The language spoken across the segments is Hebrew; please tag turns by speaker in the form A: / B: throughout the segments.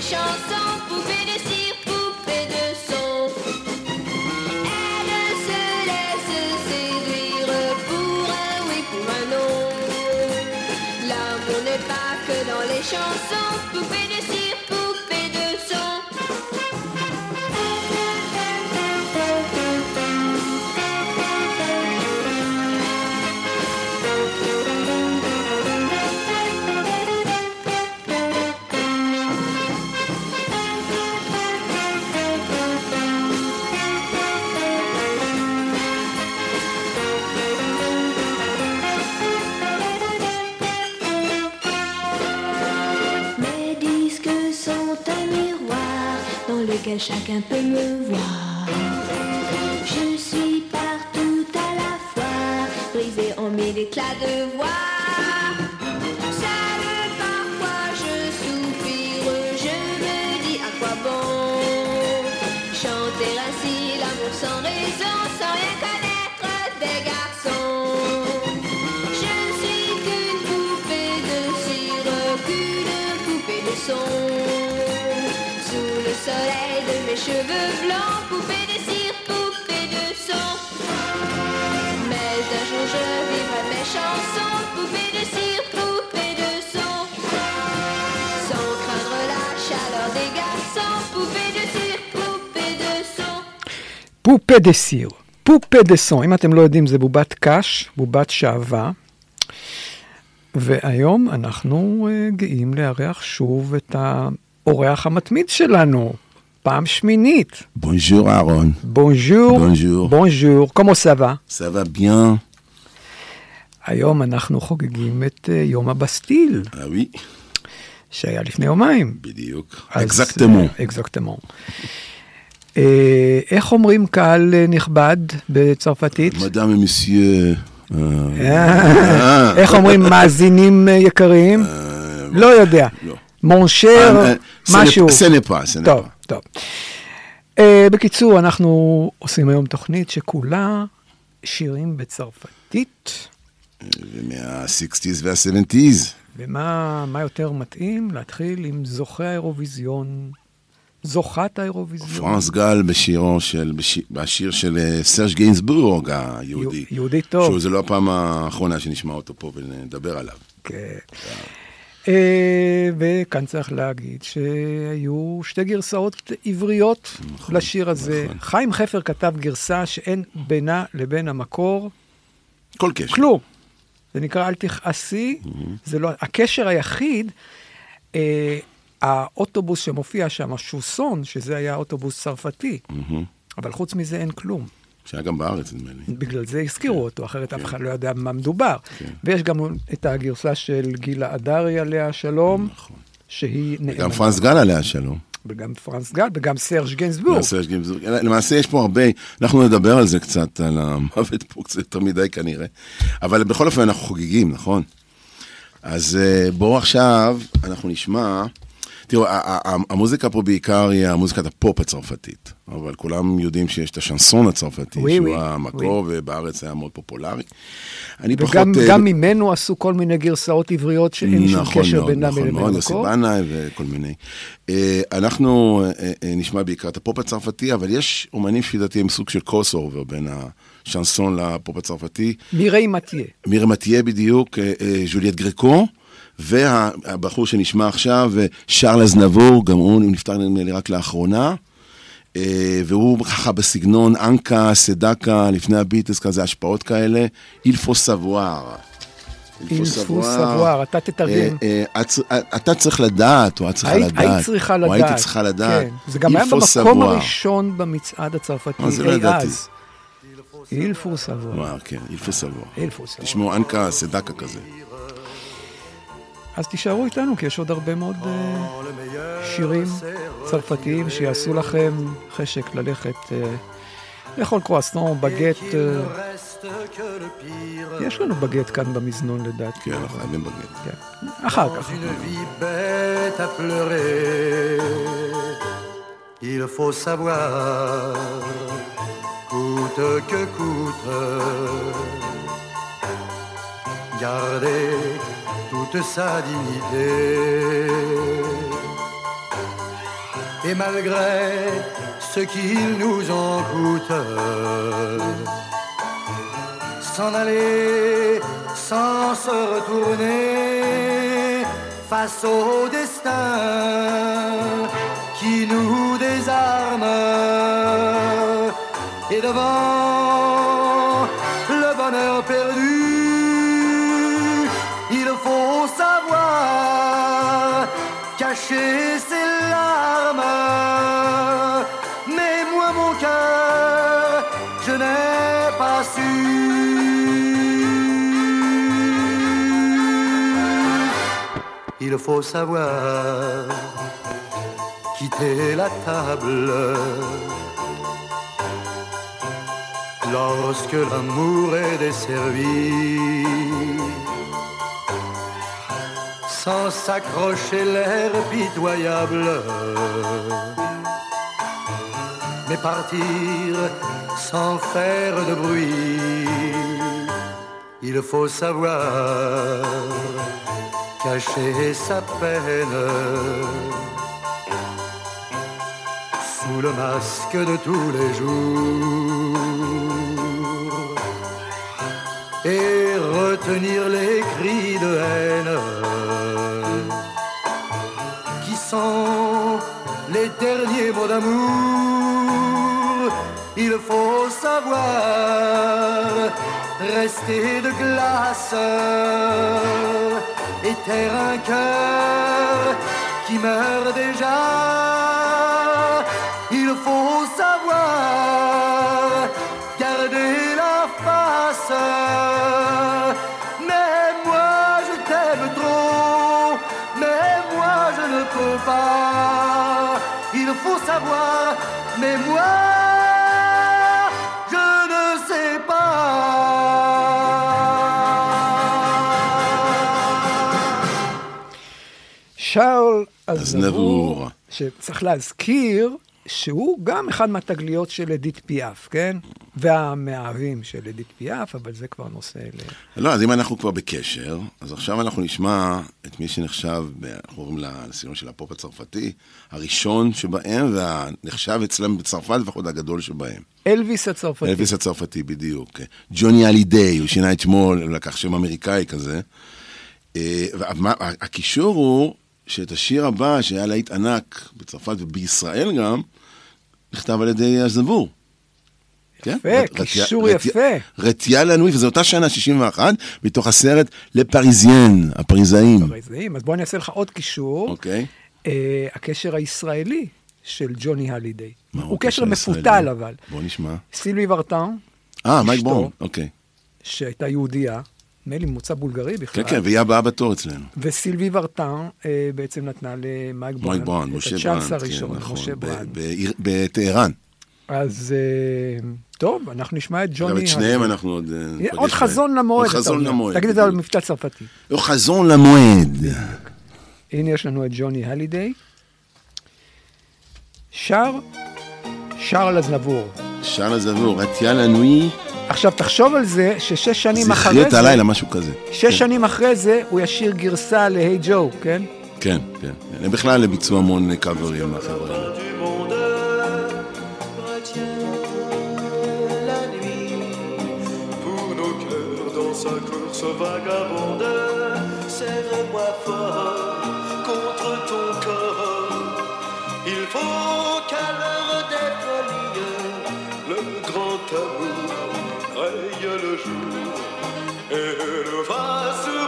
A: Chansons, poupées de cire, poupées de son. Elles se laissent séduire pour un oui, pour un non. L'amour n'est pas que dans les chansons, poupée chacun peut me voir. Je suis partout à la fois, brisée en mille éclats de voix. Seule parfois je soupire, je me dis à quoi bon chanter ainsi l'amour sans raison, sans rien connaître des garçons. Je ne suis qu'une poupée de cire, qu'une poupée de son Sous le soleil de mes cheveux blancs, poupée de cire, poupée de son. Mais un jour je vivrai mes chansons, poupée de cire, poupée de son. Sans craindre la chaleur des garçons, poupée de cire, poupée de son.
B: פופה דה סיר, פופה דה סון, אם אתם לא יודעים זה בובת קש, בובת שעווה. והיום אנחנו uh, גאים לארח שוב את האורח המתמיד שלנו, פעם שמינית.
C: Bonjour Aaron,
B: בונז'ור.
C: Bonjour.
B: בונז'ור. כמו סבא.
C: va bien
B: היום אנחנו חוגגים את uh, יום הבסטיל,
C: Ah oui,
B: שהיה לפני יומיים.
C: בדיוק.
B: אז,
C: Exactement.
B: אה. אה, איך אומרים קהל אה, נכבד בצרפתית?
C: Euh,
B: אה, איך אומרים מאזינים אה, יקרים?
C: euh,
B: לא יודע. מונשר,
C: אה, n'est-
B: משהו.
C: ce n'est
B: טוב. טוב. אה, בקיצור, אנחנו עושים היום תוכנית שכולה שירים בצרפתית,
C: ומה-60's וה-70's.
B: ומה מה יותר מתאים? להתחיל עם זוכה האירוויזיון, זוכת האירוויזיון.
C: פרנס גל בשירו של, בשיר- בשיר של אה, סרג' גיינסבורג היהודי.
B: יהו- יהודי טוב.
C: שזו לא הפעם האחרונה שנשמע אותו פה ונדבר עליו.
B: כן. אה, וכאן צריך להגיד שהיו שתי גרסאות עבריות
C: נכון,
B: לשיר הזה.
C: נכון.
B: חיים חפר כתב גרסה שאין בינה לבין המקור
C: כל קשר.
B: כלום. זה נקרא אל תכעסי, זה לא, הקשר היחיד, אה, האוטובוס שמופיע שם, שוסון, שזה היה אוטובוס צרפתי,
C: מהמם.
B: אבל חוץ מזה אין כלום.
C: שהיה גם בארץ, נדמה לי.
B: בגלל זה הזכירו אותו, אחרת אף אחד לא יודע במה מדובר.
C: כן.
B: ויש גם את הגרסה של גילה עדרי עליה השלום,
C: נכון.
B: שהיא נאמנה.
C: גם פרנס גל עליה שלום.
B: וגם פרנס גל, וגם גנסבורג.
C: למעשה יש גמזור- למעשה יש פה הרבה, אנחנו נדבר על זה קצת, על המוות פה קצת יותר מדי כנראה, אבל בכל אופן אנחנו חוגגים, נכון? אז אה, בואו עכשיו, אנחנו נשמע, תראו, ה- ה- ה- המוזיקה פה בעיקר היא המוזיקת הפופ הצרפתית, אבל כולם יודעים שיש את השנסון הצרפתי,
B: Oui,
C: שהוא
B: oui,
C: המקור, ובארץ היה מאוד פופולרי. אני פחות...
B: וגם
C: אה,
B: ממנו עשו כל מיני גרסאות עבריות שאין שום
C: נכון
B: קשר
C: מאוד,
B: בינם
C: נכון
B: לבין
C: מאוד, יוסי
B: המקור.
C: בנאי וכל מיני. אה, אנחנו אה, נשמע בעיקר את הפופ הצרפתי, אבל יש אומנים שלפי דעתי הם סוג של crossover בין השנסון לפופ הצרפתי.
B: מיריי מתייה.
C: מיריי מתייה בדיוק, ז'וליאט גרקו, והבחור שנשמע עכשיו, שארל אזנבור, גם הוא נפטר נדמה לי רק לאחרונה. אה, והוא ככה בסגנון אנקה, סדקה, לפני הביטלס, כזה השפעות כאלה, אילפו סבואר.
B: אילפו סבואר, אתה תתרגם.
C: אה, אה, אתה צריך לדעת, או את צריכה
B: היית-
C: לדעת.
B: היית צריכה לדעת.
C: או הייתי צריכה לדעת.
B: כן. זה גם היה במקום. הראשון במצעד הצרפתי אי. אז. אילפו סבואר.
C: כן, אילפו סבואר.
B: אילפו סבואר.
C: תשמעו, אנקה סדקה כזה.
B: אז תישארו איתנו, כי יש עוד הרבה מאוד אה, שירים צרפתיים שיעשו לכם חשק ללכת אה, לאכול קרואסטון, בגט. אה, יש לנו בגט כאן במזנון לדעתי.
C: כן, אנחנו חייבים בגט.
B: כן. אחר כך.
D: Il faut savoir, coûte que coûte, garder toute sa dignité. Et malgré ce qu'il nous en coûte, s'en aller sans se retourner face au destin qui nous désarme et devant il faut savoir quitter la table. Lorsque l'amour est desservi sans s'accrocher l'air pitoyable mais partir sans faire de bruit il faut savoir cacher sa peine sous le masque de tous les jours. Et retenir les cris de haine. Qui sont les derniers mots d'amour. Il faut savoir rester de glace et taire un cœur qui meurt déjà. Il faut savoir garder la face. Mais moi je t'aime trop, mais moi je ne peux pas. Il faut savoir, mais moi
B: שאול
C: אזנבור.
B: שצריך להזכיר שהוא גם אחד מהתגליות של אדית פיאף, כן? והמאהבים של אדית פיאף, אבל זה כבר נושא ל...
C: לא, אז אם אנחנו כבר בקשר, אז עכשיו אנחנו נשמע את מי שנחשב, אנחנו קוראים לסגנון של הפופ הצרפתי, הראשון שבהם, והנחשב אצלם בצרפת לפחות הגדול שבהם.
B: אלוויס הצרפתי.
C: אלוויס הצרפתי, בדיוק. ג'וני אלידיי, הוא שינה את שמו, לקח שם אמריקאי כזה. אה, ומה- הקישור הוא שאת השיר הבא, שהיה להיט ענק בצרפת ובישראל גם, נכתב על ידי אזנבור. כן?
B: יפה,
C: רת-
B: קישור
C: רטיה-
B: יפה.
C: רטיה לנוי, וזו אותה שנה, 61, מתוך הסרט Les Parisiens, הפריזאים.
B: פריזאים. אז בוא אני אעשה לך עוד קישור.
C: אוקיי.
B: אה, הקשר הישראלי של ג'וני הלידיי.
C: מה
B: הוא קשר מפותל? אבל.
C: בוא נשמע.
B: סילבי ורטן,
C: אה, מייק. בורן, אוקיי.
B: שהייתה יהודייה, נדמה לי ממוצא בולגרי בכלל.
C: כן, כן, והיא הבאה בתור אצלנו.
B: וסילבי ורטן אה, בעצם נתנה למייק
C: מייק
B: בראון,
C: בראון,
B: את
C: משה
B: הצ'אנס
C: ברנד,
B: הראשון,
C: כן, נכון,
B: משה ברנד.
C: בטהרן.
B: אז אה, טוב, אנחנו נשמע את
C: גם
B: ג'וני.
C: את שניהם
B: הלידי.
C: אנחנו עוד... אה,
B: עוד
C: ניפגש
B: חזון. למועד.
C: עוד חזון. למועד.
B: תגיד את זה על. מבטא צרפתי.
C: עוד חזון למועד.
B: הנה יש לנו את ג'וני הלידיי. שר, שר לזנבור.
C: שרל הזבור, רטיה לנוי,
B: עכשיו, תחשוב על זה ששש שנים אחרי
C: זכרי את
B: זה,
C: הלילה, משהו כזה.
B: שש שנים אחרי זה, הוא ישיר גרסה להיי ג'ו, כן?
C: כן, כן. הם בכלל ביצעו המון קאברים מהחבר'ה האלה.
E: du monde retiens la nuit pour nos cœurs dans sa course vagabonde. Serre-moi fort contre ton corps. Il faut qu'à l'heure des folies, le grand amour raye le jour et nous fasse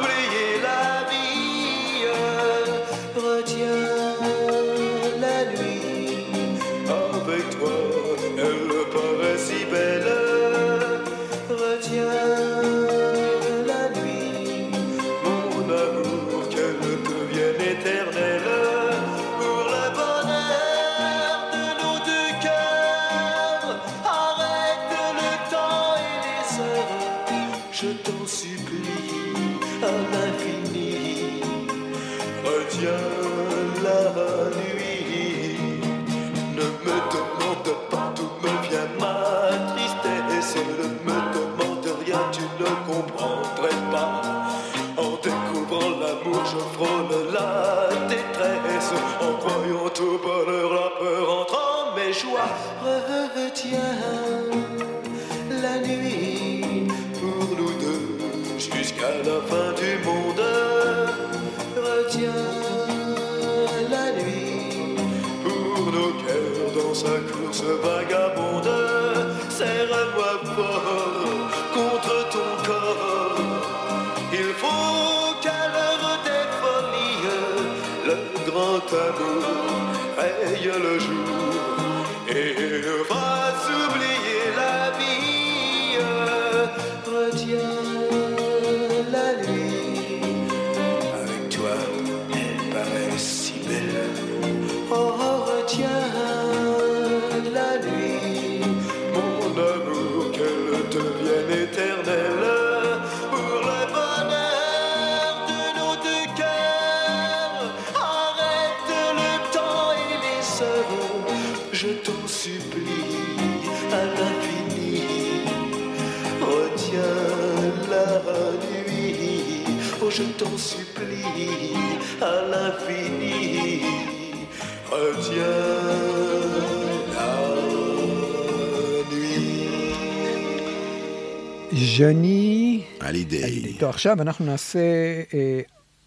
E: Retiens la nuit pour nous deux jusqu'à la fin du monde. Retiens la nuit pour nos cœurs dans sa course vagabonde. Serre-moi fort contre ton corps. Il faut qu'à l'heure des folies, le grand amour raye le jour et nous fasse oublier la vie. Retiens t'en supplie à l'infini. Retiens la nuit.
B: ז'ני
C: הלידיי.
B: טוב, עכשיו אנחנו נעשה, אה,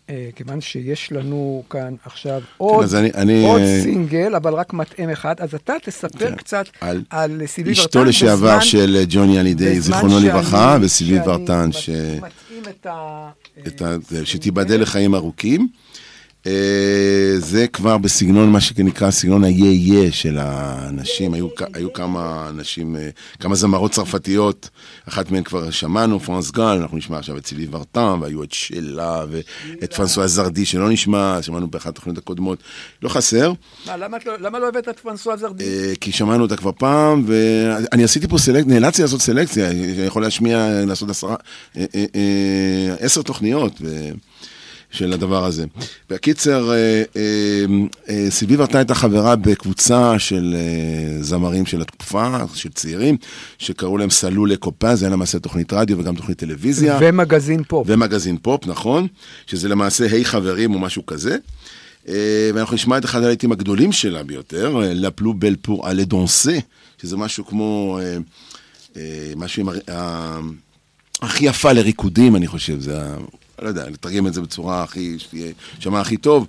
B: אה, כיוון שיש לנו כאן עכשיו עוד,
C: אז אני- אני,
B: עוד
C: אה,
B: סינגל, אבל רק מטעם אחד, אז אתה תספר
C: כן.
B: קצת
C: על
B: על סיבי ורטן.
C: אשתו לשעבר של ג'וני הלידיי,
B: בזמן
C: זיכרונו לברכה, וסיבי ורטן,
B: מת-
C: ש...
B: את ה...
C: את ה... שתיבדל לחיים ארוכים. אה, זה כבר בסגנון, מה שנקרא, סגנון היה-יה של האנשים. היו, היו כמה אנשים, אה, כמה זמרות צרפתיות, אחת מהן כבר שמענו, פרנס גל, אנחנו נשמע עכשיו את סילי ורטן, והיו את שלה, ואת פרנסואה זרדי שלא נשמע, שמענו באחת התוכניות הקודמות. לא חסר.
B: מה, למה לא- למה לא הבאת את פרנסואה זרדי?
C: אה, כי שמענו אותה כבר פעם, ואני עשיתי פה סלקציה, נאלצתי לעשות סלקציה, אני יכול להשמיע, לעשות עשרה, עשר תוכניות ו- של הדבר הזה. בקיצר, אה, אה, אה, סיבי ורטה הייתה חברה בקבוצה של זמרים של התקופה, של צעירים, שקראו להם סלולה קופה, זה היה למעשה תוכנית רדיו וגם תוכנית טלוויזיה.
B: ומגזין פופ.
C: ומגזין פופ, נכון, שזה למעשה היי חברים או משהו כזה. ואנחנו נשמע את אחד הלהיטים הגדולים שלה ביותר, לה פלו בל פור אלה דונסה, שזה משהו כמו, משהו עם, הכי יפה לריקודים, אני חושב, זה, לא יודע, לתרגם את זה בצורה הכי, שתהיה, שמע הכי טוב,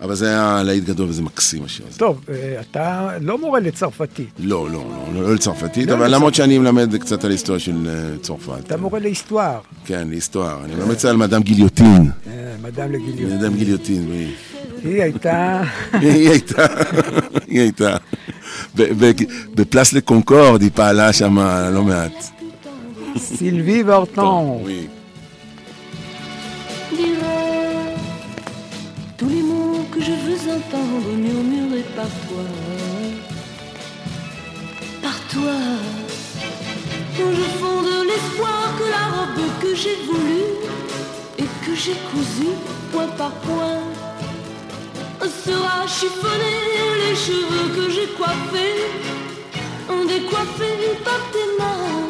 C: אבל זה היה להיט גדול וזה מקסים השיר הזה.
B: טוב, אה, אתה לא מורה לצרפתית,
C: לא, לא, לא, לא לצרפתית,
B: לא
C: אבל. למרות שאני מלמד קצת על היסטוריה של אה, צרפת.
B: אתה מורה להיסטואר,
C: כן, להיסטוריה. אני מלמד על מדאם גיליוטין.
B: אה, מדאם לגיליון.
C: מדאם גיליוטין.
B: היא הייתה...
C: היא הייתה, היא הייתה. ב- ב- בפלאס לקונקורד היא פעלה שם לא מעט.
B: סילבי ורטון.
F: Entendre murmurer par toi. Par toi. Je fonde l'espoir que la robe que j'ai voulue et que j'ai cousue point par point sera chiffonnée. Les cheveux que j'ai coiffés, décoiffés par tes mains.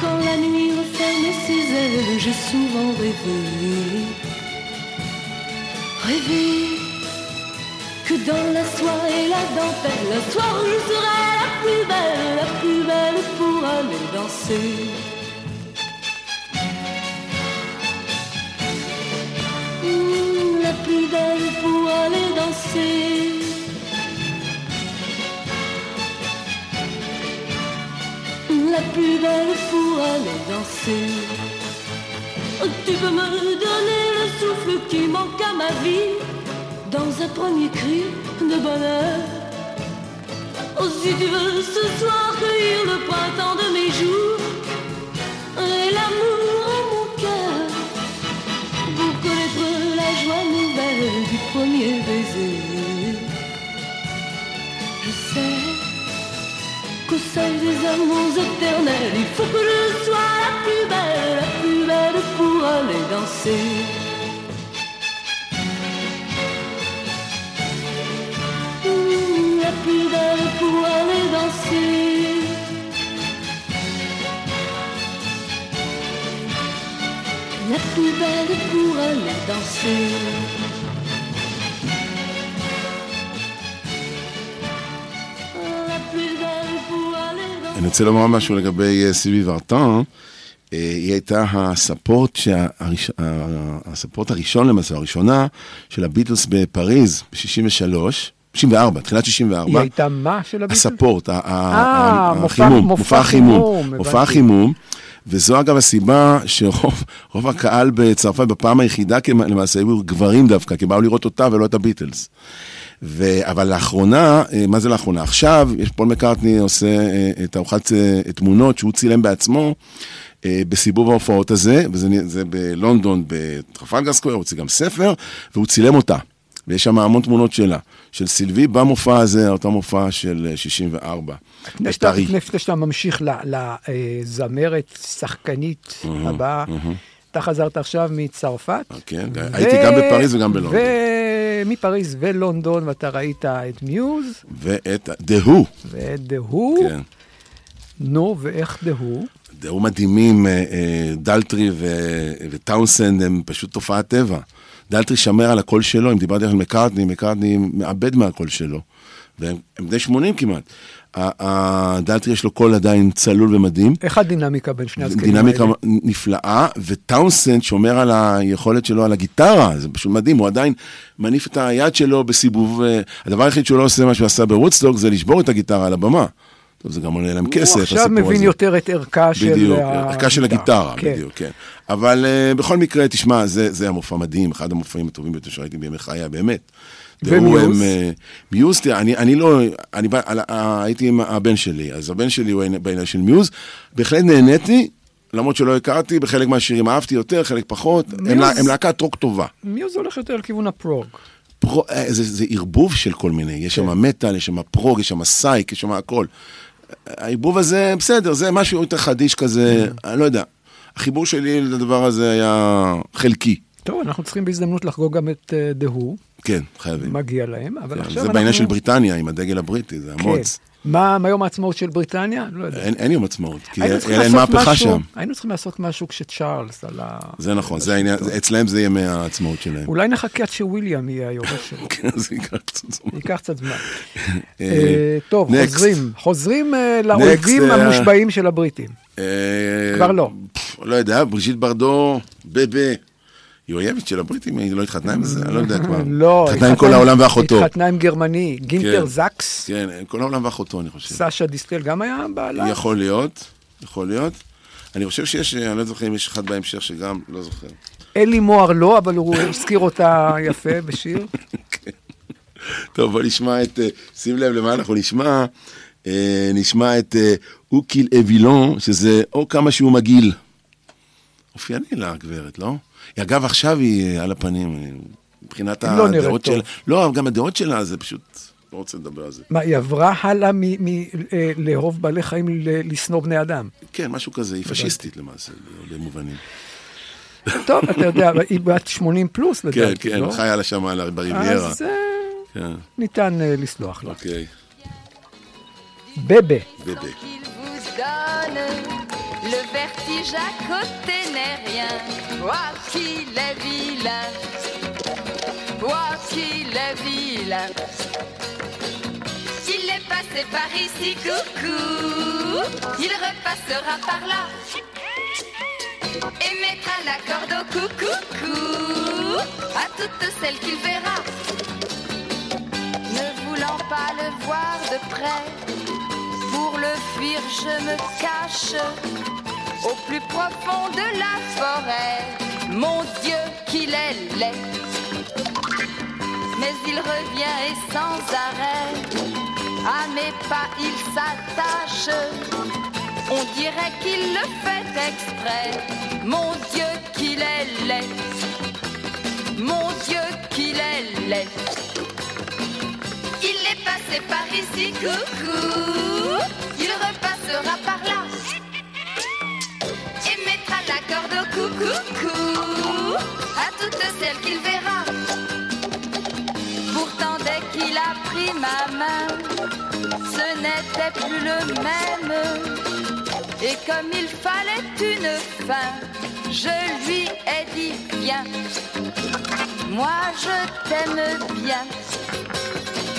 F: Quand la nuit referme ses ailes, j'ai souvent rêvé, rêvé dans la soie et la dentelle, la soir je serai la plus belle, la plus belle pour aller danser. Mmh, La plus belle pour aller danser. La plus belle pour aller danser. Tu peux me donner le souffle qui manque à ma vie dans un premier cri de bonheur. Oh, si tu veux ce soir cueillir le printemps de mes jours et l'amour en mon cœur pour connaître la joie nouvelle du premier baiser. Je sais qu'au seuil des amours éternels, il faut que je sois la plus belle, la plus belle pour aller danser. Mmh, belle pour aller danser. La plus belle pour aller danser.
C: אני רוצה לומר משהו לגבי אה, סילבי ורטן. אה, היא הייתה הספורט, שהראש... ה- הספורט הראשון למעשה, הראשונה, של הביטלס בפריז ב-63, 64, תחילת 64.
B: היא הייתה מה של הביטלס?
C: הספורט,
B: אה,
C: החימום,
B: מופע חימום,
C: מופע. החימום, וזו אגב הסיבה שרוב רוב הקהל בצרפת בפעם היחידה למעשה היו גברים דווקא, כי באו לראות אותה ולא את הביטלס. ו... אבל לאחרונה, אה, מה זה לאחרונה? עכשיו, יש פול מקארטני עושה אה, תערוכת אה, תמונות שהוא צילם בעצמו בסיבוב ההופעות הזה, וזה בלונדון, בטרפלגר סקוויר, הוא הוציא גם ספר, והוא צילם אותה. ויש שם המון תמונות שלה, של סילבי במופע הזה, אותו מופע של אה, 64.
B: לפני שאתה-. לפני שאתה ממשיך לזמרת, שחקנית הבאה, אתה חזרת עכשיו מצרפת.
C: כן, הייתי גם בפריז וגם בלונדון.
B: ומפריז ולונדון, ואתה ראית את Muse
C: ואת The Who,
B: ואת The Who.
C: כן.
B: נו, ואיך The
C: Who? The Who מדהימים, אה, אה, דלטרי ו- וטאונסנד הם פשוט תופעת טבע. דלטרי שמר על הקול שלו, אם דיברתי על מקארטני, מקארטני מאבד מהקול שלו. והם הם בני 80 כמעט. דלטרי יש לו קול עדיין צלול ומדהים.
B: איך הדינמיקה בין שני הזקנים
C: דינמיקה
B: האלה?
C: נפלאה, וטאונסנד שומר על היכולת שלו על הגיטרה, זה פשוט מדהים, הוא עדיין מניף את היד שלו בסיבוב, אה, הדבר היחיד שהוא לא עושה מה שהוא עשה בוודסטוק זה לשבור את הגיטרה על הבמה. טוב, זה גם עולה להם כסף,
B: הוא עכשיו
C: הסיפור
B: מבין
C: הזה.
B: יותר את ערכה של
C: בדיוק,
B: הגיטרה.
C: ערכה של הגיטרה,
B: כן.
C: בדיוק, כן. אבל אה, בכל מקרה, תשמע, זה זה המופע מדהים, אחד המופעים הטובים ביותר שראיתי בימי חיי, באמת.
B: ומיוז?
C: אה, מיוז, תראה, אני, אני לא, אני בא, הייתי עם הבן שלי, אז הבן שלי הוא בעניין של מיוז, בהחלט נהניתי, למרות שלא הכרתי, בחלק מהשירים אהבתי יותר, חלק פחות,
B: מיוז-
C: הם להקת רוק טובה.
B: מיוז הולך יותר לכיוון הפרוג.
C: פרו, אה, זה, זה ערבוב של כל מיני, יש
B: כן.
C: שם מטאל, יש שם פרוג, יש שם פסיק, יש שם הכל. הערבוב הזה, בסדר, זה משהו יותר חדיש כזה,
B: כן.
C: אני לא יודע. החיבור שלי לדבר הזה היה חלקי.
B: טוב, אנחנו צריכים בהזדמנות לחגוג גם את אה, דהו,
C: כן, חייבים.
B: מגיע להם, אבל
C: כן,
B: עכשיו
C: זה
B: אנחנו...
C: בעניין של בריטניה, עם הדגל הבריטי, זה
B: כן.
C: המוץ.
B: מה מה יום העצמאות של בריטניה? לא יודע.
C: אין, אין יום עצמאות, כי אין מהפכה
B: משהו-
C: שם.
B: היינו צריכים לעשות משהו כשצ'ארלס על ה...
C: זה נכון, זה העניין, אצלם זה ימי העצמאות שלהם.
B: אולי נחכה עד שוויליאם יהיה היורש שלו.
C: כן, זה ייקח קצת זמן.
B: ייקח קצת זמן.
C: אה,
B: אה, טוב,
C: next.
B: חוזרים. חוזרים אה, לאויבים
C: אה,
B: המושבעים של הבריטים.
C: אה,
B: כבר לא.
C: פף, לא יודע, בריז'יט ברדו, בבה. היא אויבת של הבריטים, היא לא התחתנה עם זה, אני לא יודע כבר.
B: לא,
C: התחתנה עם כל העולם ואחותו.
B: התחתנה עם גרמני, גינטר
C: כן.
B: זקס,
C: כן, כל העולם ואחותו, אני חושב.
B: סשה דיסטל גם היה בעלה?
C: יכול להיות, יכול להיות. אני חושב שיש, אני לא זוכר אם יש אחד בהמשך שגם, לא זוכר.
B: אלי מוהר לא, אבל הוא הזכיר אותה יפה בשיר.
C: טוב, בוא נשמע את, אה, שים לב למה אנחנו נשמע. אה, נשמע את אה, אוקיל אבילון, שזה או כמה שהוא מגעיל. אופייני לה, הגברת, לא? היא, אגב, עכשיו היא אה, על הפנים. מבחינת
B: לא
C: הדעות. שלה. לא, גם הדעות שלה, זה פשוט, לא רוצה לדבר על זה.
B: מה, היא עברה הלאה מלאהוב בעלי חיים ל- לשנוא בני אדם?
C: כן, משהו כזה, היא פשיסטית למעשה, במובנים.
B: טוב, אתה יודע, היא בת 80 פלוס
C: כן,
B: לדעתי,
C: כן,
B: לא?
C: חיה לה שם על- בריביירה.
B: אז אה,
C: כן,
B: ניתן אה, לסלוח לה.
C: אוקיי.
B: בבה.
C: בבה.
A: Le vertige à côté n'est rien. Vois qu'il est vilain. Vois qu'il est vilain. Il est passé par ici, coucou. Il repassera par là. Et mettra la corde au coucou. À toutes celles qu'il verra. Ne voulant pas le voir de près. Pour le fuir, je me cache au plus profond de la forêt. Mon Dieu, qu'il est laid. Mais il revient et sans arrêt. À mes pas, il s'attache. On dirait qu'il le fait exprès. Mon Dieu, qu'il est laid. Mon Dieu, qu'il est laid. Passé par ici, coucou. Il repassera par là. Et mettra la corde au coucou. À toutes celles qu'il verra. Pourtant, dès qu'il a pris ma main, ce n'était plus le même. Et comme il fallait une fin, je lui ai dit Viens, moi je t'aime bien.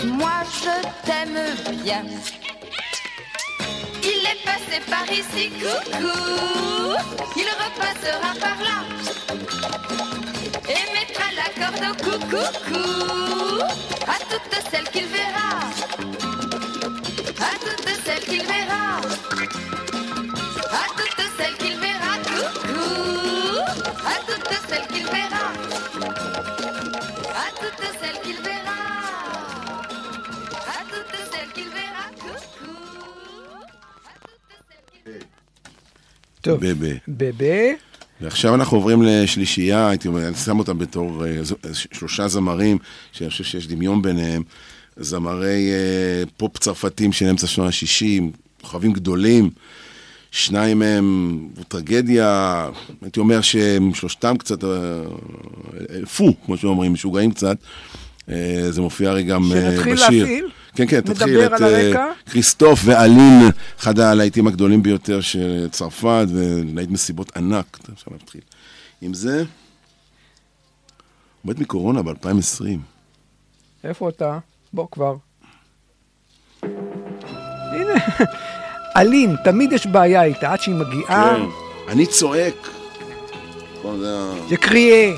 A: Moi je t'aime bien. Il est passé par ici, coucou. Il repassera par là. Et mettra la corde au coucou. À toutes celles qu'il verra. À toutes celles qu'il verra. À toutes celles qu'il verra, coucou. À toutes celles qu'il verra.
B: טוב,
C: בבה.
B: בבה.
C: ועכשיו אנחנו עוברים לשלישייה, הייתי אומר, אני שם אותם בתור אה, ש- שלושה זמרים, שאני חושב שיש דמיון ביניהם, זמרי אה, פופ צרפתים של אמצע שנות ה-60, כוכבים גדולים, שניים מהם טרגדיה, הייתי אומר שהם שלושתם קצת אה, אה, פו, כמו שאומרים, משוגעים קצת. אה, זה מופיע הרי גם אה,
B: שנתחיל
C: בשיר.
B: להפעיל?
C: כן, כן, תתחיל את אה? כריסטוף ואלין, אחד הלהיטים הגדולים ביותר של צרפת, ולהיט מסיבות ענק. אפשר להתחיל. עם זה, הוא מת מקורונה ב-2020.
B: איפה אתה? בוא כבר. הנה, אלין, תמיד יש בעיה איתה, עד שהיא מגיעה,
C: כן. אני צועק. זה ה-
B: יקריה,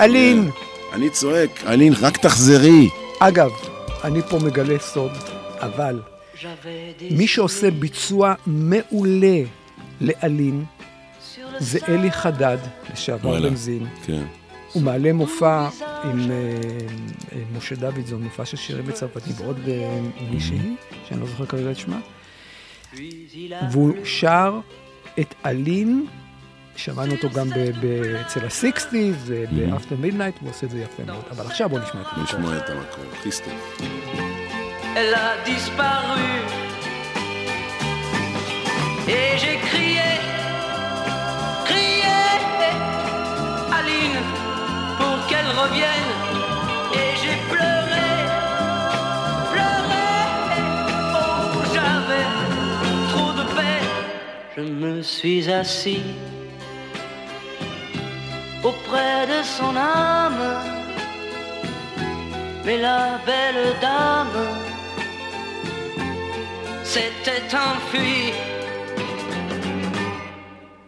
B: אלין.
C: אני צועק, אלין, רק תחזרי.
B: אגב, אני פה מגלה סוד, אבל מי שעושה ביצוע מעולה לאלין זה אלי חדד, לשעבר. בנזין.
C: כן.
B: הוא מעלה מופע עם אה, אה, משה דוידזון, מופע של שירים בצרפתית, ועוד אה, עם מישהי, שאני לא זוכר כרגע את שמה, והוא שר את אלין, שמענו אותו גם ב- ב- אצל הסיקסטיז, באפטר מידנייט, הוא עושה את זה יפה מאוד. אבל עכשיו בוא נשמע את זה.
C: נשמע את המקור. כריסטוף.
F: elle a disparu. Et j'ai crié, crié, Aline, pour qu'elle revienne. Et j'ai pleuré, pleuré, oh j'avais trop de peine. Je me suis assis auprès de son âme. Mais la belle dame s'était enfuie.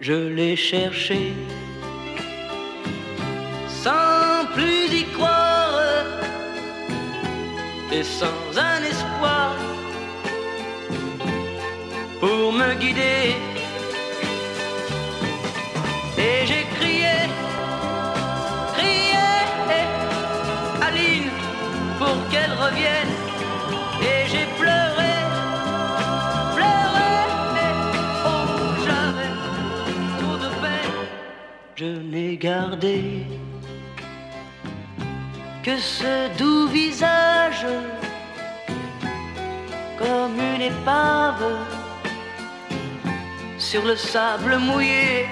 F: Je l'ai cherchée sans plus y croire et sans un espoir pour me guider. Et j'ai pleuré, pleuré, oh j'avais trop de peine. Je n'ai gardé que ce doux visage, comme une épave sur le sable mouillé.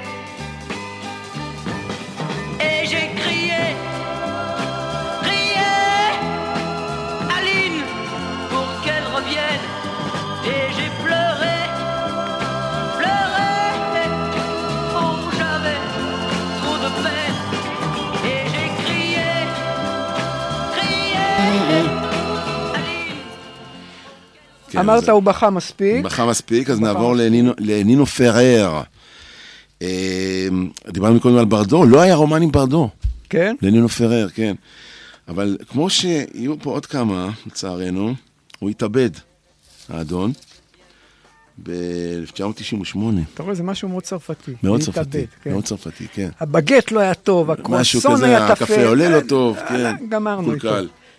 C: כן,
B: אמרת
C: זה-
B: הוא בכה מספיק.
C: בכה מספיק, אז נעבור. לנינו- לנינו פרר. אה, דיברנו קודם על ברדו, לא היה רומן עם ברדו.
B: כן?
C: לנינו פרר, כן. אבל כמו שיהיו פה עוד כמה, לצערנו, הוא התאבד, האדון, ב-1998.
B: אתה רואה, זה משהו מאוד צרפתי.
C: מאוד
B: להתאבד,
C: צרפתי,
B: כן.
C: מאוד צרפתי, כן.
B: הבגט לא היה טוב,
C: משהו
B: הקרואסון
C: כזה,
B: היה טפל.
C: הקפה עולה לא טוב,
B: אה,
C: כן.
B: גמרנו איתו.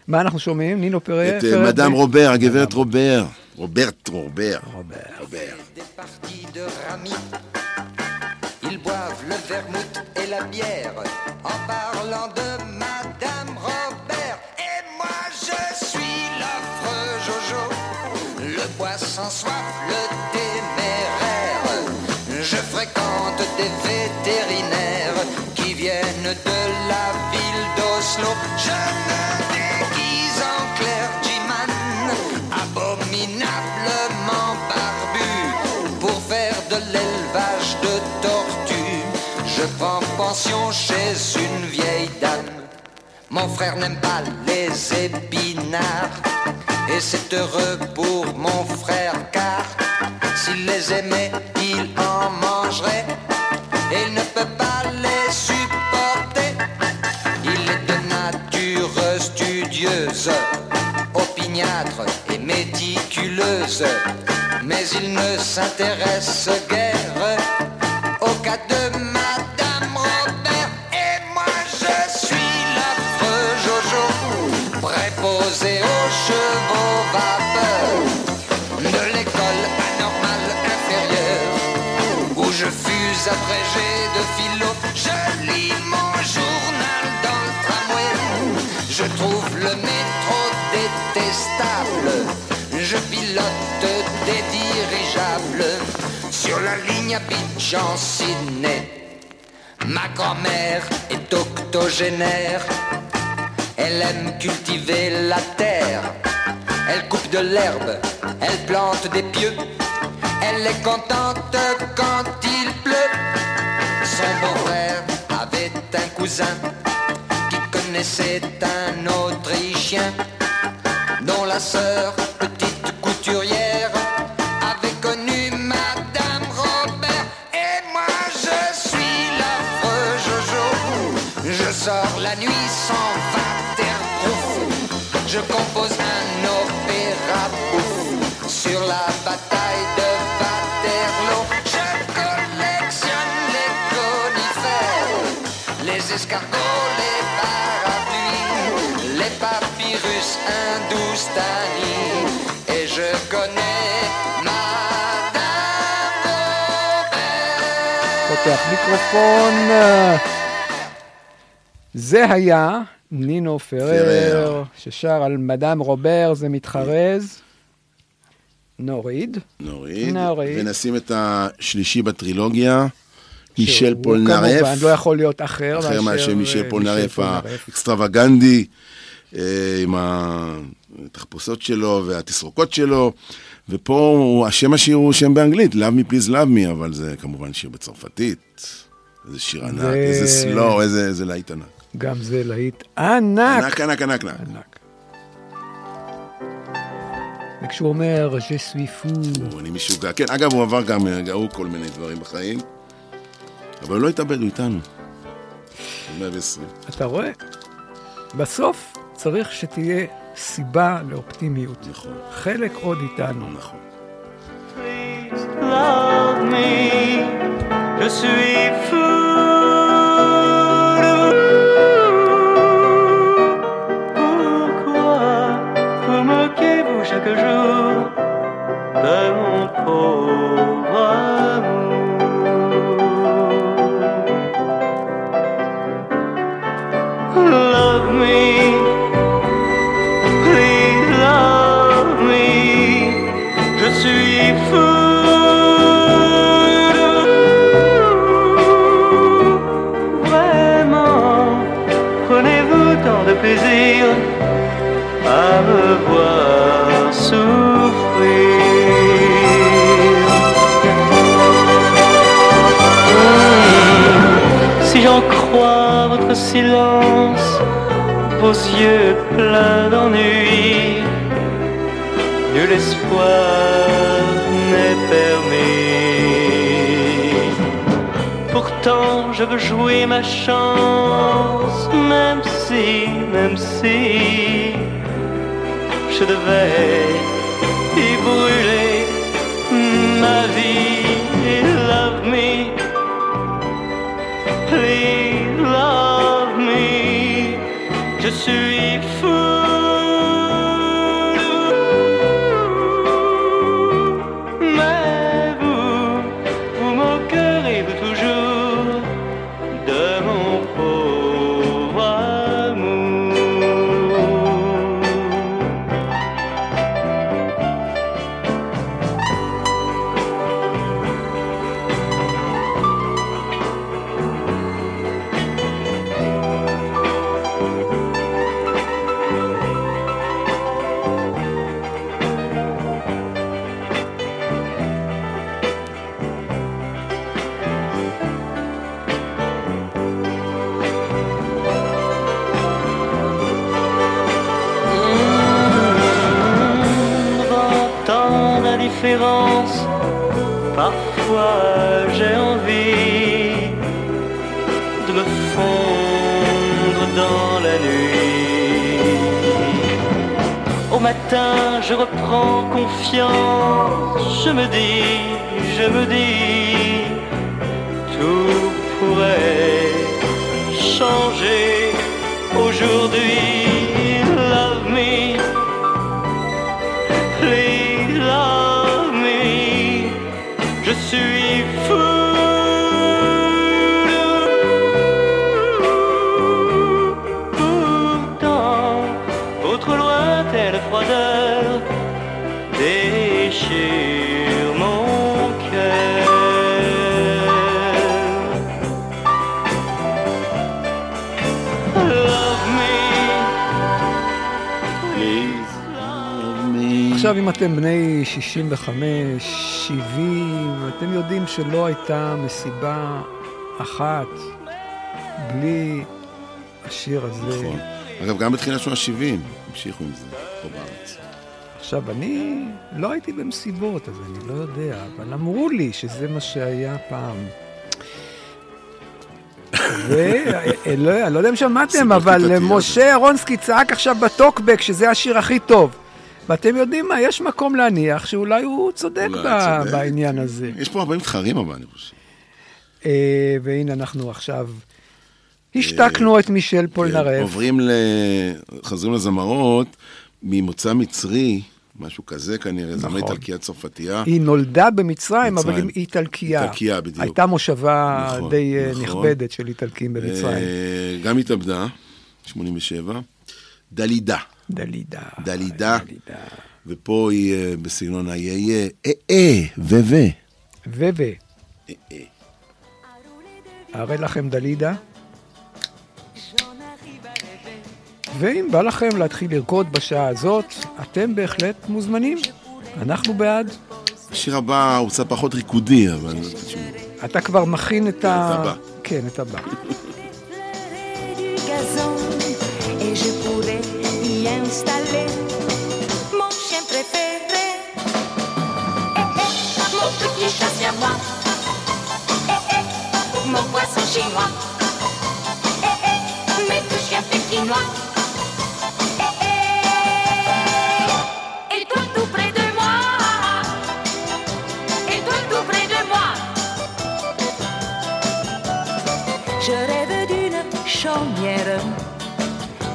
C: קולקל.
B: מה אנחנו שומעים? נינו פרר?
C: את אה,
B: פרר
C: מדאם
B: ב-
C: רובר, הגברת רובר. רוברט רובר. רובר.
G: des parties de rami. Ils boivent le vermouth et la bière en parlant de Madame Robert. Et moi je suis l'affreux Jojo, le bois sans soif, le téméraire. Je fréquente des vétérinaires qui viennent de la ville d'Oslo. Je me pension chez une vieille dame. Mon frère n'aime pas les épinards, et c'est heureux pour mon frère car s'il les aimait, il en mangerait, et il ne peut pas les supporter. Il est de nature studieuse, opiniâtre et méticuleuse, mais il ne s'intéresse guère au cas fus abrégé de philo. Je lis mon journal dans le tramway, je trouve le métro détestable. Je pilote des dirigeables sur la ligne Abidjan-Sydney. Ma grand-mère est octogénaire. Elle aime cultiver la terre. Elle coupe de l'herbe. Elle plante des pieux. Elle est contente quand il pleut. Son beau-frère avait un cousin qui connaissait un Autrichien dont la sœur, petite couturière, avait connu Madame Robert. Et moi je suis l'affreux Jojo. Je sors la nuit sans waterproof. Je compose un opéra sur la bataille de escargots, les parapluies, les papyrus hindoustani. Et je connais Madame.
B: פותח מיקרופון. זה היה נינו פרר,
C: פרר.
B: ששר על מדאם רובר, זה מתחרז. נוריד.
C: נוריד.
B: נוריד.
C: ונשים את השלישי בטרילוגיה, מישל פולנרף.
B: כמובן לא יכול להיות אחר
C: אחר מאשר מישל
B: אה,
C: פולנרף
B: פולנרף.
C: האקסטרווגנדי, אה, עם התחפושות שלו והתסרוקות שלו. ופה הוא- השם השיר הוא שם באנגלית, Love me please love me, אבל זה כמובן שיר בצרפתית. איזה שיר ענק,
B: זה-
C: איזה סלואו, איזה איזה להיט ענק.
B: גם זה להיט ענק.
C: ענק, ענק, ענק, ענק.
B: ענק. וכשהוא אומר, fou,
C: הוא, אני משוגע. כן, אגב, הוא עבר גם, ראו כל מיני דברים בחיים, אבל הוא לא התאבד, הוא איתנו. הוא 120.
B: אתה רואה? בסוף צריך שתהיה סיבה לאופטימיות.
C: נכון,
B: חלק עוד איתנו.
C: נכון.
F: Love me, love me. Please. Je suis fou. Vraiment, prenez-vous tant de plaisir à me voir souffrir. Hmm. si j'en crois votre silence vos yeux pleins d'ennui. Nul espoir n'est permis. Pourtant, je veux jouer ma chance, même si, même si je devais parfois j'ai envie de me fondre dans la nuit. Au matin, je reprends confiance, je me dis, je me dis, tout pourrait changer aujourd'hui. Love me.
B: אם אתם בני 65, 70, אתם יודעים שלא הייתה מסיבה אחת בלי השיר הזה.
C: נכון. אגב, גם בתחילת שנות ה-70 המשיכו עם זה פה בארץ.
B: עכשיו, אני לא הייתי במסיבות, אז אני לא יודע, אבל אמרו לי שזה מה שהיה פעם. ולא לא יודע אם שמעתם, אבל. משה אירונסקי צעק עכשיו בטוקבק שזה השיר הכי טוב. ואתם יודעים מה, יש מקום להניח שאולי הוא צודק ב-
C: צודק.
B: בעניין הזה.
C: יש פה הרבה מתחרים אבל, אני חושב.
B: אה, והנה אנחנו עכשיו השתקנו את מישל
C: כן,
B: פולנרף.
C: עוברים ל... חוזרים לזמרות ממוצא מצרי, משהו כזה כנראה,
B: נכון.
C: איטלקיה צרפתייה.
B: היא נולדה במצרים, אבל
C: מצרים.
B: היא איטלקייה.
C: איטלקייה, בדיוק.
B: הייתה מושבה
C: נכון,
B: די אה,
C: נכון.
B: נכבדת של איטלקים במצרים.
C: אה, גם התאבדה, 87. דלידה.
B: דלידה.
C: דלידה. ופה היא אה, בסגנון היהיה, אה אה, ו ו.
B: ו ו. אראה לכם דלידה. ואם בא לכם להתחיל לרקוד בשעה הזאת, אתם בהחלט מוזמנים. אנחנו בעד.
C: השיר הבא הוא קצת פחות ריקודי, אבל.
B: אתה כבר מכין את ה...
C: את הבא.
B: כן, את הבא.
H: Y installer mon chien préféré. Eh, mon petit chassé à moi. Mon poisson chinois. Eh, mes deux chiens pékinois.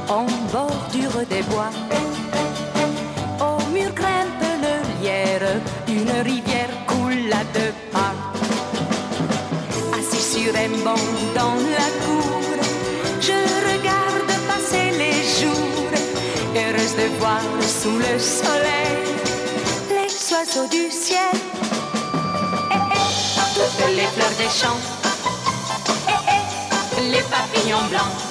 H: En bordure des bois. Au mur grimpe le lierre, une rivière coule à deux pas. Assis sur un banc dans la cour, je regarde passer les jours, heureuse de voir sous le soleil les oiseaux du ciel. Eh, eh, les fleurs des champs eh, les papillons blancs,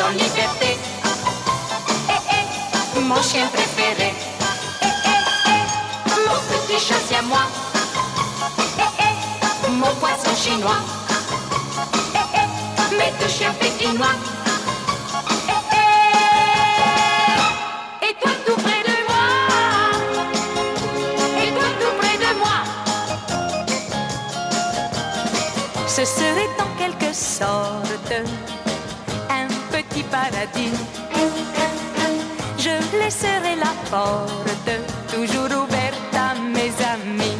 H: en liberté. Eh, eh, mon chien préféré. Eh, eh, eh, mon petit chat à moi. Eh, eh, mon poisson chinois. Eh, eh, mes deux chiens pékinois. Ce serait en quelque sorte paradis. Je laisserai la porte toujours ouverte à mes amis.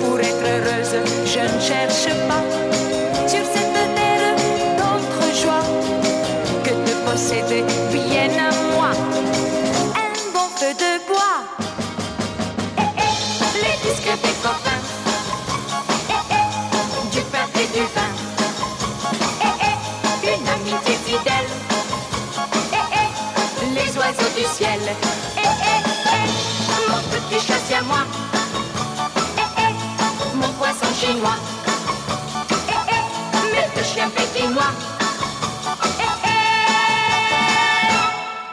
H: Pour être heureuse, je ne cherche pas sur cette terre d'autres joies que de posséder à moi, eh, eh, mon poisson chinois, eh, eh, mes deux chiens pékinois. Eh,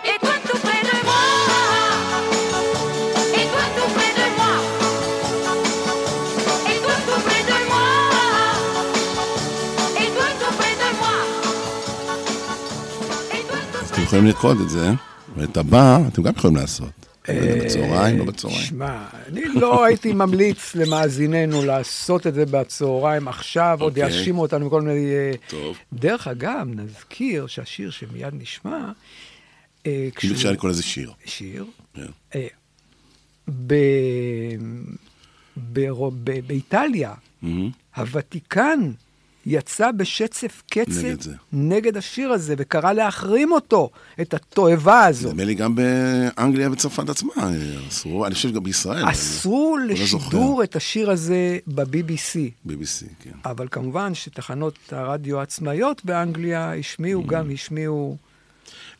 H: eh, et toi tout près de moi, et toi tout près de moi, et toi tout près de moi, et toi tout près de moi.
C: אתם יכולים לקרוא את זה, ואת הבא אתם גם יכולים לעשות. לא יודע, בצהריים, לא בצהריים.
B: שמע, אני לא הייתי ממליץ למאזיננו לעשות את זה בצהריים עכשיו, עוד
C: אוקיי.
B: יאשימו אותנו בכל מיני... אה,
C: טוב.
B: דרך אגב, נזכיר שהשיר שמיד נשמע, אה,
C: כאילו אפשר לקרוא לזה שיר.
B: שיר.
C: כן.
B: אה. באיטליה. הוותיקן יצא בשצף קצף
C: נגד זה.
B: נגד השיר הזה, וקרא להחרים אותו, את התועבה הזו.
C: נדמה לי גם באנגליה וצרפת עצמה, אסרו, אני חושב שגם בישראל.
B: אסרו
C: אני לא.
B: לשידור את השיר הזה ב-BBC.
C: BBC, כן.
B: אבל כמובן שתחנות הרדיו העצמאיות באנגליה השמיעו
C: Mm.
B: גם, השמיעו...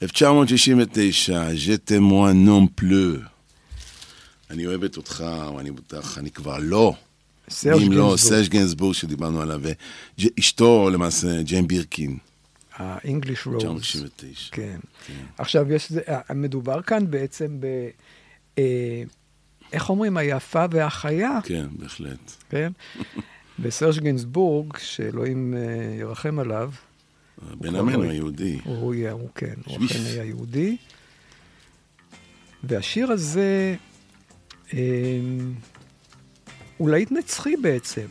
C: 1969, ז'טה מואה נום פלו. אני אוהבת אותך, או אני אותך, אני כבר לא. אם לא,
B: גינזבורג.
C: סרג' גנסבורג שדיברנו עליו, ואשתו למעשה, ג'יין בירקין.
B: ה-English Rose.
C: 1969.
B: כן. עכשיו, יש, אה, מדובר כאן בעצם ב... אה, איך אומרים, היפה והחיה,
C: כן, בהחלט.
B: כן? בסרג' גינזבורג, שאלוהים אה, ירחם עליו.
C: בן עמנו
B: לא-
C: היהודי.
B: הוא, היה- הוא כן, הוא. אכן היה יהודי. והשיר הזה אה, הוא להיט נצחי בעצם.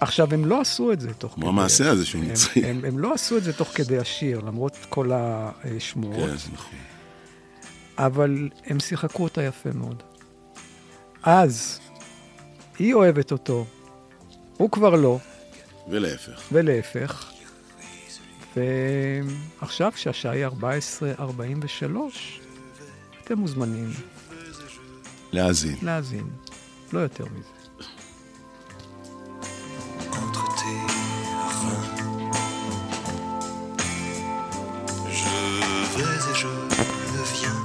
B: עכשיו, הם לא עשו את זה תוך כדי...
C: כמו המעשה הזה שהוא
B: הם-
C: נצחי.
B: הם, הם לא עשו את זה תוך כדי השיר, למרות כל השמועות.
C: כן, נכון.
B: אבל הם שיחקו אותה יפה מאוד. אז, היא אוהבת אותו, הוא כבר לא,
C: ולהפך.
B: ולהפך. ועכשיו, כשהשעה היא 14:43, אתם מוזמנים
C: להאזין.
B: להאזין, לא יותר מזה.
I: entre tes reins. Je vais et je viens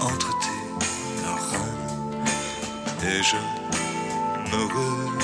I: entre tes reins et je me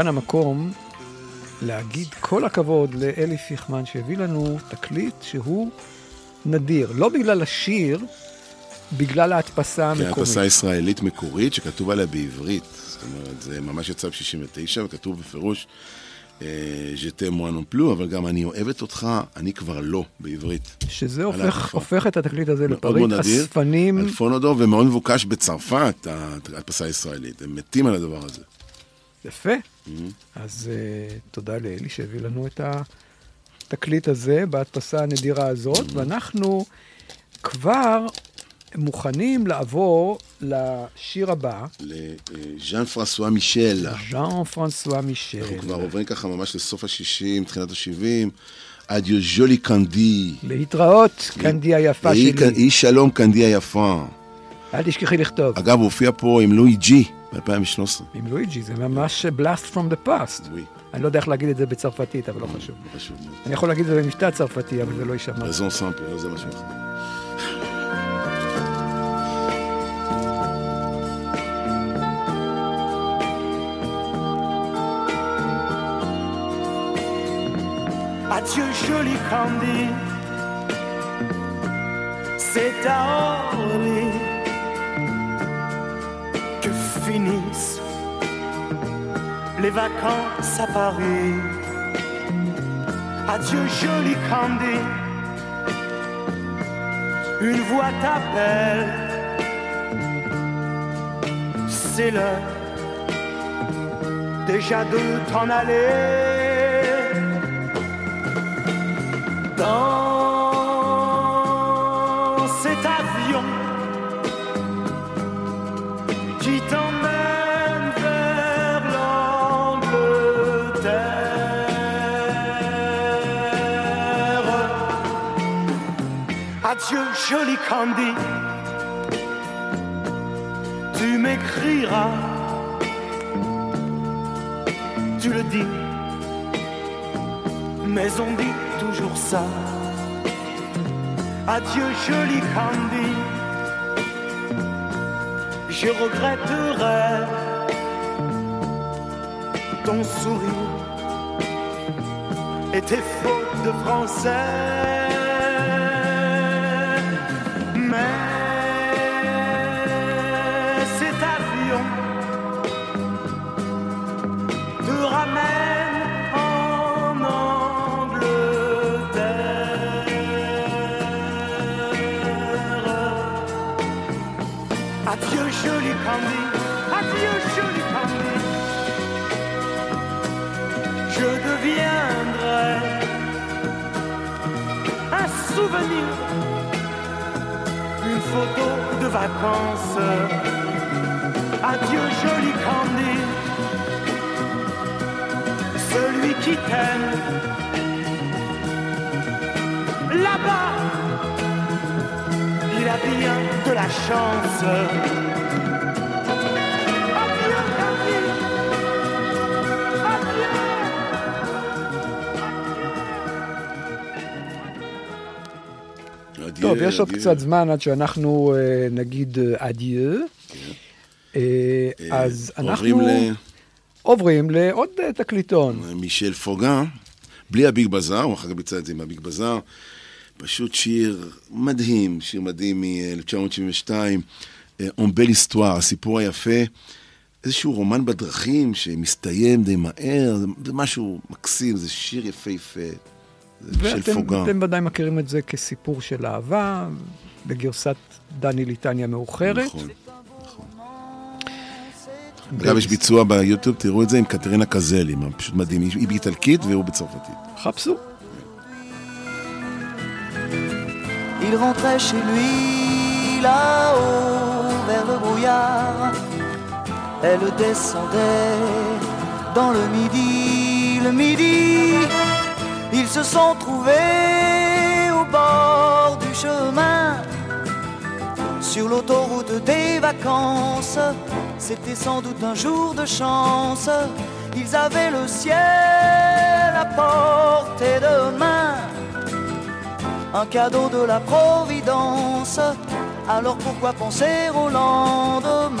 B: כאן המקום להגיד כל הכבוד לאלי פיכמן שהביא לנו תקליט שהוא נדיר. לא בגלל השיר, בגלל ההדפסה
C: כן,
B: המקומית.
C: הדפסה ישראלית מקורית שכתוב עליה בעברית. זאת אומרת, זה ממש יצא ב-69 וכתוב בפירוש ז'תה מואן פלו, אבל גם אני אוהבת אותך, אני כבר לא, בעברית.
B: שזה הופך,
C: ההדפסה.
B: הופך את התקליט הזה לפריט. אספנים.
C: על פונודור, ומאוד מבוקש בצרפת, ההדפסה הישראלית. הם מתים על הדבר הזה.
B: יפה. אז uh, תודה לאלי שהביא לנו את התקליט הזה בהדפסה הנדירה הזאת, ואנחנו כבר מוכנים לעבור לשיר הבא,
C: ז'אן פרנסואה מישל.
B: ז'אן פרנסואה מישל.
C: אנחנו כבר עוברים ככה ממש לסוף ה-60, תחילת ה-70. אדיו ז'ולי קנדי.
B: להתראות, קנדי היפה שלי.
C: יהי שלום קנדי היפה.
B: אל תשכחי לכתוב.
C: אגב, הוא הופיע פה עם לואי ג'י ב-2013.
B: עם לואיג'י, זה ממש blast from the past. אני לא יודע איך להגיד את זה בצרפתית, אבל לא חשוב.
C: חשוב מאוד.
B: אני יכול להגיד את זה במשפט צרפתי, אבל זה לא יישמע.
C: רזון סמפל, זה משהו אחר.
J: Adieu joli Candy, c'est à Orly les vacances à Paris. Adieu joli Candy, une voix t'appelle, c'est l'heure déjà de t'en aller. Dans cet avion Adieu, joli Candy. Tu m'écriras, tu le dis, mais on dit toujours ça. Adieu, joli Candy. Je regretterai ton sourire et tes fautes de français. Une photo de vacances. Adieu, joli Candy, celui qui t'aime. Là-bas, il a bien de la chance.
B: טוב, יש עוד קצת זמן עד שאנחנו אה, נגיד אה, אדיו. אה, אז אנחנו עוברים לעוד תקליטון.
C: מישל פוגה, בלי הביג בזאר, הוא אחר כך ביצע את זה עם הביג בזאר. פשוט שיר מדהים, שיר מדהים מ-1972, אומבל היסטואר, הסיפור היפה. איזשהו רומן בדרכים שמסתיים די מהר, זה משהו מקסים, זה שיר יפהפה. מישל פוגה.
B: ואתם ודאי מכירים את זה כסיפור של אהבה, בגרסת דני ליטניה מאוחרת.
C: נכון, אגב, יש ביצוע ביוטיוב, תראו את זה עם קטרינה קזלי, פשוט מדהים. היא היא באיטלקית והוא בצרפתית.
B: חפשו.
K: Il rentrait chez lui là-haut vers le brouillard. Elle descendait dans le midi, le midi. Ils se sont trouvés au bord du chemin. Sur l'autoroute des vacances, c'était sans doute un jour de chance. Ils avaient le ciel à portée de main un cadeau de la Providence. Alors pourquoi penser au lendemain?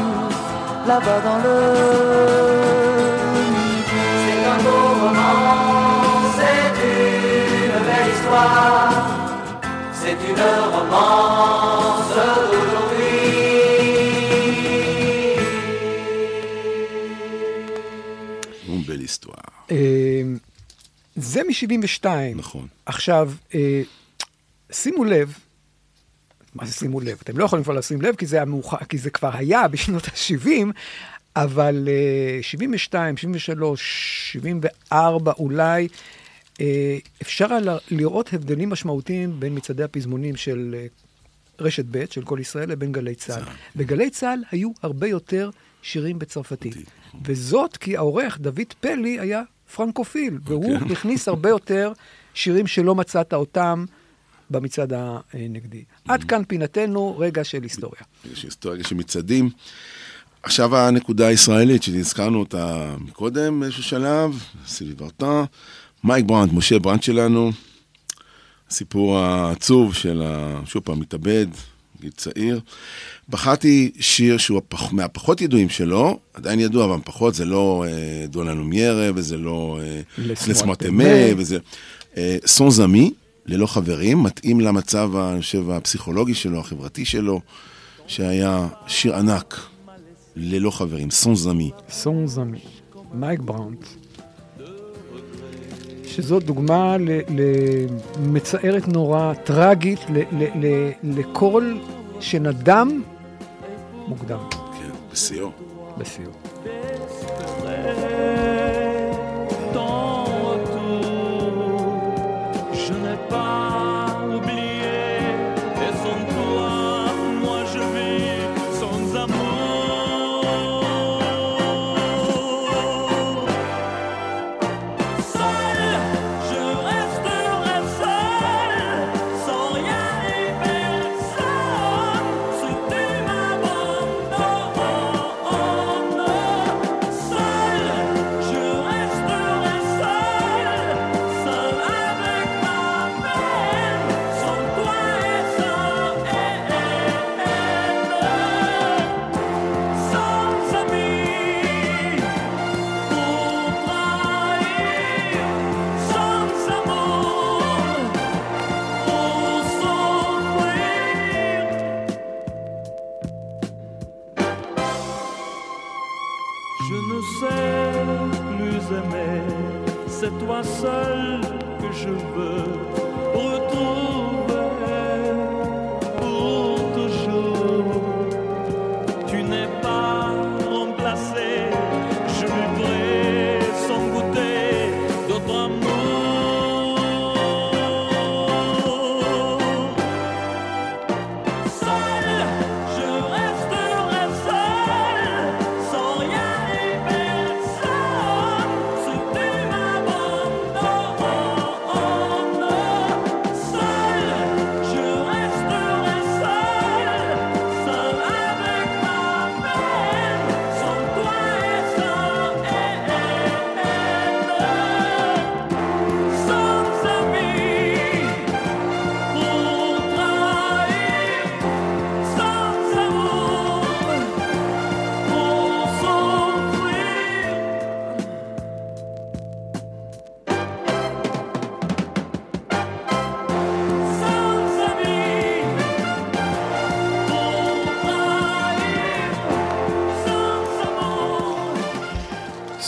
K: là-bas dans le midi. C'est un beau roman, c'est une belle histoire. C'est une romance d'aujourd'hui.
C: belle היסטואר.
B: אה, זה מ-72.
C: נכון.
B: עכשיו, אה, שימו לב, מה זה שימו לב? אתם לא יכולים כבר לשים לב, כי זה, המאוח... כי זה כבר היה בשנות ה-70, אבל אה, 72, 73, 74 אולי, אה, אפשר לראות הבדלים משמעותיים בין מצעדי הפזמונים של אה, רשת ב', של כל ישראל, לבין גלי צה"ל. בגלי צה"ל היו הרבה יותר שירים בצרפתית. וזאת כי העורך, דוד פלי, היה פרנקופיל, והוא
C: אוקיי.
B: הכניס הרבה יותר שירים שלא מצאת אותם במצעד הנגדי. עד כאן פינתנו, רגע של היסטוריה.
C: יש היסטוריה של מצעדים. עכשיו הנקודה הישראלית שהזכרנו אותה מקודם באיזשהו שלב, ורטן, מייק ברנט, משה ברנט שלנו, הסיפור העצוב של, ה... שוב פעם, מתאבד, גיל צעיר. בחרתי שיר שהוא הפח... מהפחות ידועים שלו, עדיין ידוע, אבל פחות, זה לא אה, דונה לומיירה, וזה לא אה, לסמוטמה, וזה... אה, סון זמי, ללא חברים, מתאים למצב, אני חושב, הפסיכולוגי שלו, החברתי שלו, שהיה שיר ענק, ללא חברים, סון זמי.
B: סון זמי, מייק בראונט, שזו דוגמה למצערת נורא, טרגית, ל- ל- ל- לקול שנדם מוקדם.
C: כן, בשיאו.
B: בשיאו.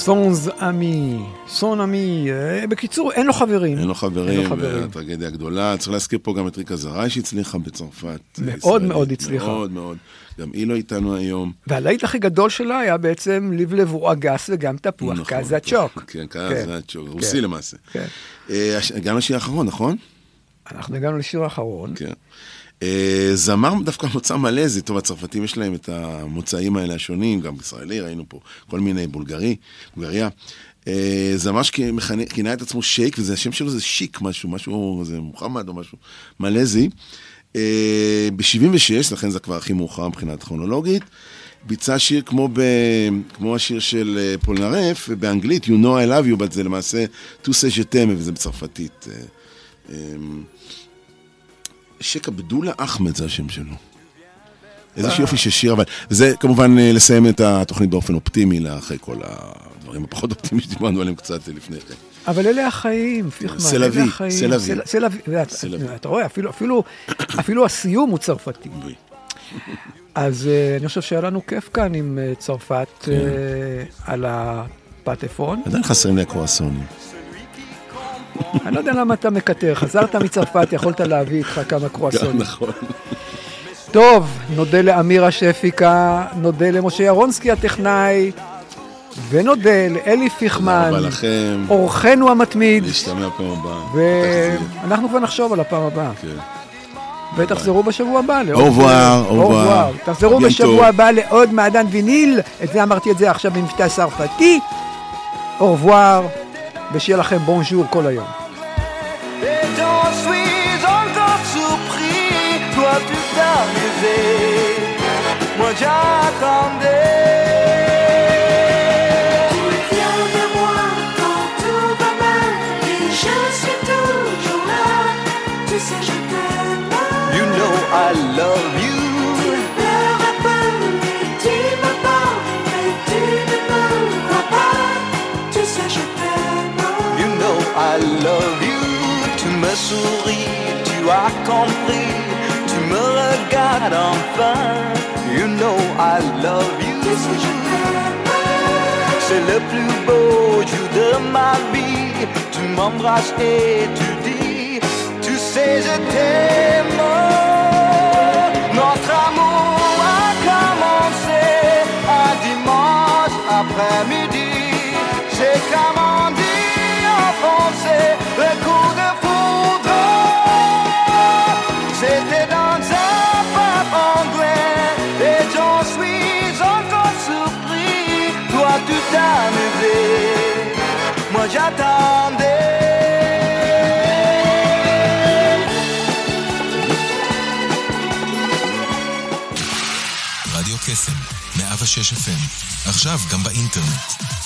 B: סונז עמי, סון עמי, בקיצור, אין לו חברים.
C: אין לו חברים. והטרגדיה הגדולה. צריך להזכיר פה גם את ריקה זרעי שהצליחה בצרפת.
B: מאוד מאוד הצליחה.
C: מאוד מאוד. גם היא לא איתנו היום.
B: והלהיט הכי גדול שלה היה בעצם לבלבו אגס וגם תפוח
C: נכון.
B: קזצ'וק.
C: כן,
B: כן.
C: קזצ'וק,
B: כן.
C: רוסי למעשה.
B: כן.
C: אה, הש- גם השיר האחרון, נכון?
B: אנחנו הגענו לשיר האחרון.
C: כן. אה, זמר דווקא מוצא מלזי, טוב, הצרפתים יש להם את המוצאים האלה השונים, גם ישראלי, ראינו פה כל מיני, בולגרי, בולגריה. אה, זמר שכינה את עצמו שייק, וזה השם שלו זה שיק משהו, משהו, זה מוחמד או משהו, מלזי. ב-76, לכן זה כבר הכי מאוחר מבחינה כרונולוגית, ביצע שיר כמו, ב, כמו השיר של אה, פולנרף, באנגלית, You know I love you, but זה למעשה To say t'aime, וזה בצרפתית. אה, אה, שק עבדולה אחמד זה השם שלו. איזה יופי של שיר, אבל זה כמובן אה, לסיים את התוכנית באופן אופטימי, לאחרי כל הדברים הפחות אופטימיים שדיברנו עליהם קצת לפני כן.
B: אבל אלה החיים, פיכמן, אלה החיים.
C: סלווי.
B: סל- סלווי. אתה רואה, אפילו- אפילו- אפילו הסיום הוא צרפתי. אז אה, אני חושב שהיה לנו כיף כאן עם אה, צרפת
C: כן.
B: אה, על הפטפון.
C: עדיין חסרים לי הקרואסונים.
B: אני לא יודע למה אתה מקטר, חזרת מצרפת, יכולת להביא איתך כמה קרואסונים.
C: נכון.
B: טוב, נודה לאמירה שפיקה, נודה למשה ירונסקי הטכנאי, ונודה לאלי פיכמן. אורחנו המתמיד,
C: להשתמע פעם הבאה.
B: ואנחנו כבר נחשוב על הפעם הבאה.
C: כן.
B: ותחזרו בשבוע הבא לעוד...
C: אורבואר, אורבואר.
B: תחזרו. בשבוע הבא לעוד מעדן ויניל, את זה אמרתי את זה עכשיו במבטא צרפתי. אורבואר, ושיהיה לכם בונז'ור כל היום.
E: Et j'en suis encore surpris, I love you.
L: Tu me
E: souris, tu as compris. Tu me regardes enfin. You know I love you. C'est le plus beau jour de ma vie. Tu m'embrasses et tu dis, tu sais, je t'aime. Notre amour a commencé un dimanche après-midi français, le coup de foudre. C'était dans un pub anglais et j'en suis encore surpris. Toi, tu t'amusé, moi j'attendais.
M: רדיו קסם, 106 FM, עכשיו גם באינטרנט.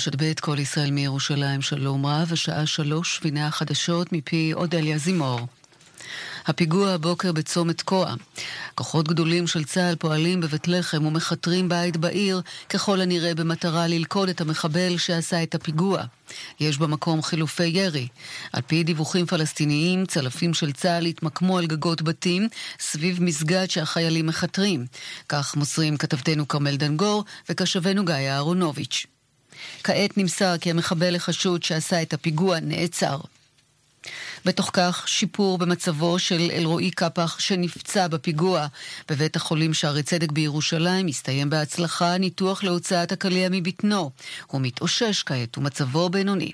N: רשת ב' כל ישראל מירושלים, שלום רב, השעה שלוש, והנה החדשות מפי אודליה זימור. הפיגוע הבוקר בצומת תקוע. כוחות גדולים של צה"ל פועלים בבית לחם ומכתרים בית בעיר, ככל הנראה במטרה ללכוד את המחבל שעשה את הפיגוע. יש במקום חילופי ירי. על פי דיווחים פלסטיניים, צלפים של צה"ל התמקמו על גגות בתים סביב מסגד שהחיילים מכתרים. כך מוסרים כתבתנו כרמל דנגור וקשבנו גיא אהרונוביץ'. כעת נמסר כי המחבל החשוד שעשה את הפיגוע נעצר. בתוך כך, שיפור במצבו של אלרועי קפח שנפצע בפיגוע בבית החולים שערי צדק בירושלים, הסתיים בהצלחה ניתוח להוצאת הקליע מבטנו. הוא מתאושש כעת ומצבו בינוני.